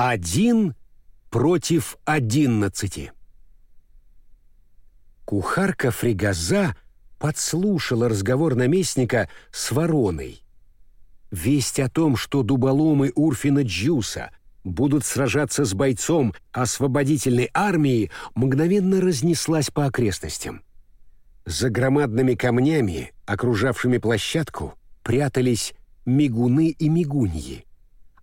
Один против одиннадцати. Кухарка Фригаза подслушала разговор наместника с вороной. Весть о том, что дуболомы Урфина Джуса будут сражаться с бойцом освободительной армии, мгновенно разнеслась по окрестностям. За громадными камнями, окружавшими площадку, прятались мигуны и мигуньи.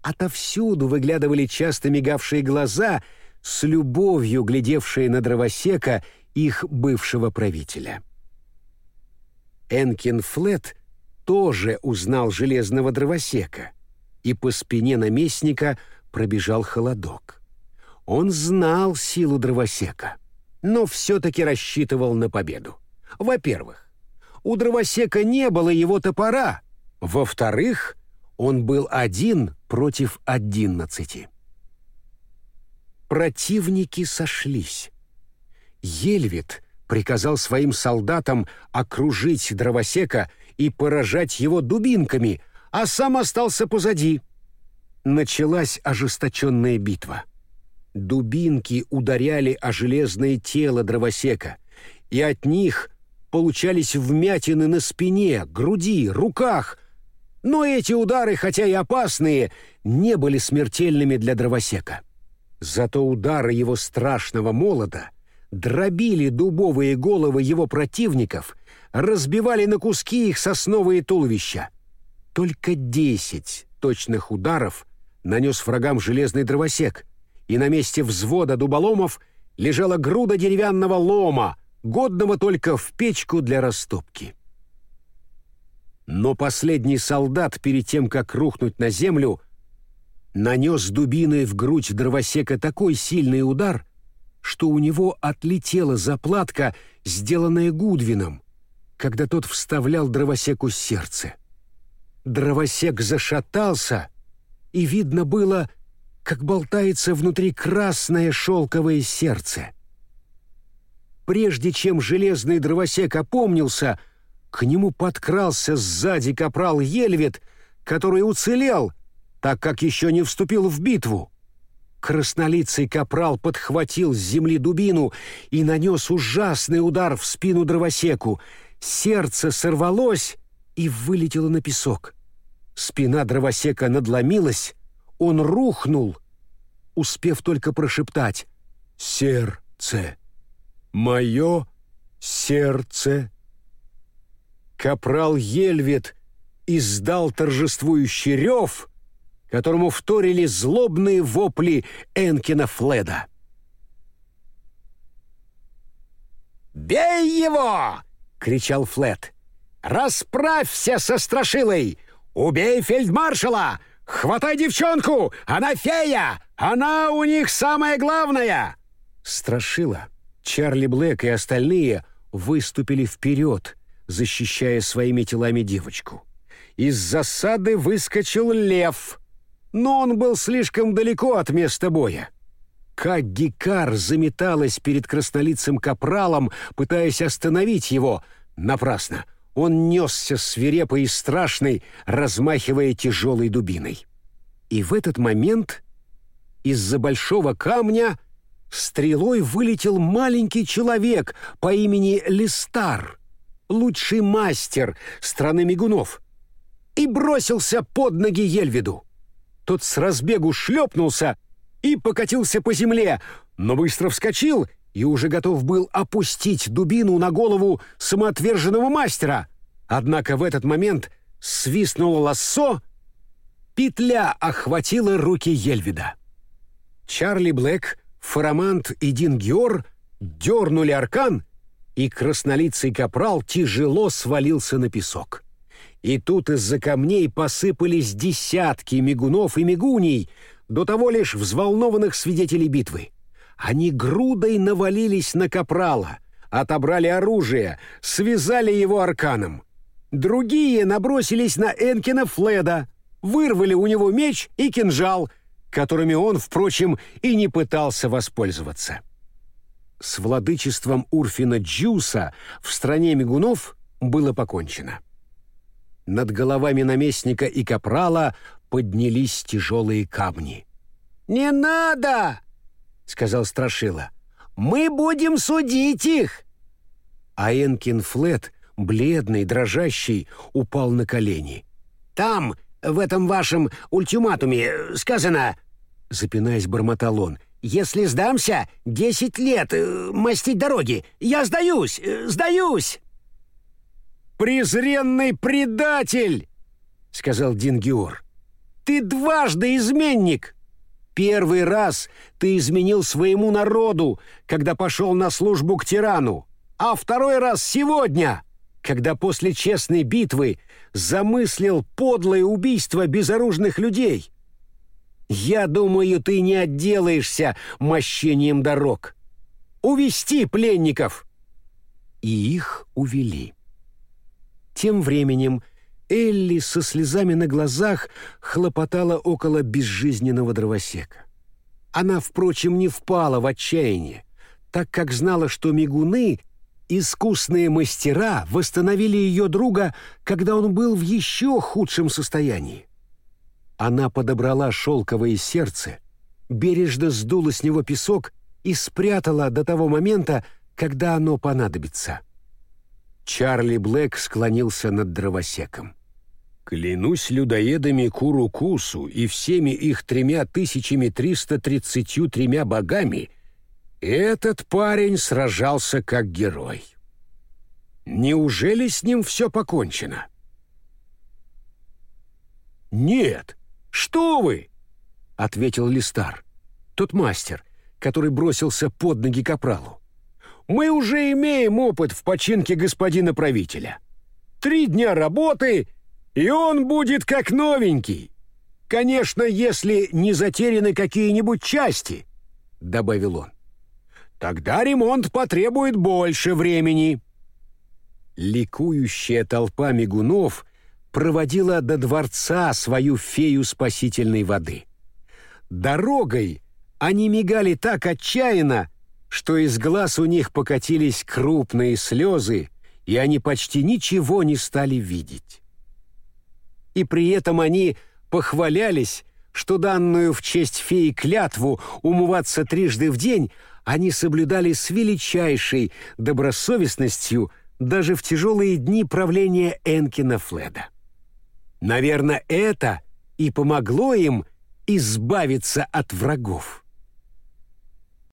Отовсюду выглядывали часто мигавшие глаза, с любовью глядевшие на дровосека их бывшего правителя. Энкин Флет тоже узнал железного дровосека, и по спине наместника пробежал холодок. Он знал силу дровосека, но все-таки рассчитывал на победу. Во-первых, у дровосека не было его топора. Во-вторых, он был один против одиннадцати. Противники сошлись. Ельвит приказал своим солдатам окружить дровосека и поражать его дубинками, а сам остался позади. Началась ожесточенная битва. Дубинки ударяли о железное тело дровосека, и от них получались вмятины на спине, груди, руках. Но эти удары, хотя и опасные, не были смертельными для дровосека. Зато удары его страшного молота дробили дубовые головы его противников, разбивали на куски их сосновые туловища. Только десять точных ударов нанес врагам железный дровосек, и на месте взвода дуболомов лежала груда деревянного лома, годного только в печку для растопки. Но последний солдат, перед тем, как рухнуть на землю, нанес дубиной в грудь дровосека такой сильный удар, что у него отлетела заплатка, сделанная Гудвином, когда тот вставлял дровосеку сердце. Дровосек зашатался, и видно было, как болтается внутри красное шелковое сердце. Прежде чем железный дровосек опомнился, к нему подкрался сзади капрал Ельвет, который уцелел, так как еще не вступил в битву. Краснолицый капрал подхватил с земли дубину и нанес ужасный удар в спину дровосеку. Сердце сорвалось и вылетело на песок. Спина дровосека надломилась, он рухнул, успев только прошептать «Сердце! Мое сердце!» Капрал Ельвет издал торжествующий рев — которому вторили злобные вопли Энкина Фледа. «Бей его!» — кричал Флет. «Расправься со Страшилой! Убей фельдмаршала! Хватай девчонку! Она фея! Она у них самая главная!» Страшила, Чарли Блэк и остальные выступили вперед, защищая своими телами девочку. Из засады выскочил лев — но он был слишком далеко от места боя. Как Гикар заметалась перед краснолицым капралом, пытаясь остановить его, напрасно. Он несся свирепый и страшный, размахивая тяжелой дубиной. И в этот момент из-за большого камня стрелой вылетел маленький человек по имени Листар, лучший мастер страны мигунов, и бросился под ноги Ельвиду. Тот с разбегу шлепнулся и покатился по земле, но быстро вскочил и уже готов был опустить дубину на голову самоотверженного мастера. Однако в этот момент свистнуло лассо, петля охватила руки Ельвида. Чарли Блэк, Фарамант и Дин Геор дернули аркан, и краснолицый капрал тяжело свалился на песок. И тут из-за камней посыпались десятки мигунов и мигуней, до того лишь взволнованных свидетелей битвы. Они грудой навалились на капрала, отобрали оружие, связали его арканом. Другие набросились на Энкина Фледа, вырвали у него меч и кинжал, которыми он, впрочем, и не пытался воспользоваться. С владычеством Урфина Джуса в стране мигунов было покончено. Над головами наместника и капрала поднялись тяжелые камни. «Не надо!» — сказал Страшила. «Мы будем судить их!» А Энкин Флет, бледный, дрожащий, упал на колени. «Там, в этом вашем ультиматуме, сказано...» Запинаясь, бормотал он. «Если сдамся, десять лет э, мастить дороги. Я сдаюсь, э, сдаюсь!» «Презренный предатель!» — сказал Дингиор. «Ты дважды изменник!» Первый раз ты изменил своему народу, когда пошел на службу к тирану, а второй раз сегодня, когда после честной битвы замыслил подлое убийство безоружных людей. Я думаю, ты не отделаешься мощением дорог. Увести пленников!» И их увели. Тем временем Элли со слезами на глазах хлопотала около безжизненного дровосека. Она, впрочем, не впала в отчаяние, так как знала, что мигуны, искусные мастера, восстановили ее друга, когда он был в еще худшем состоянии. Она подобрала шелковое сердце, бережно сдула с него песок и спрятала до того момента, когда оно понадобится. Чарли Блэк склонился над дровосеком. «Клянусь людоедами Курукусу и всеми их тремя тысячами триста тридцатью тремя богами, этот парень сражался как герой. Неужели с ним все покончено?» «Нет, что вы!» — ответил Листар, тот мастер, который бросился под ноги капралу мы уже имеем опыт в починке господина правителя. Три дня работы, и он будет как новенький. Конечно, если не затеряны какие-нибудь части, — добавил он. Тогда ремонт потребует больше времени. Ликующая толпа мигунов проводила до дворца свою фею спасительной воды. Дорогой они мигали так отчаянно, что из глаз у них покатились крупные слезы, и они почти ничего не стали видеть. И при этом они похвалялись, что данную в честь феи клятву умываться трижды в день они соблюдали с величайшей добросовестностью даже в тяжелые дни правления Энкина Фледа. Наверное, это и помогло им избавиться от врагов.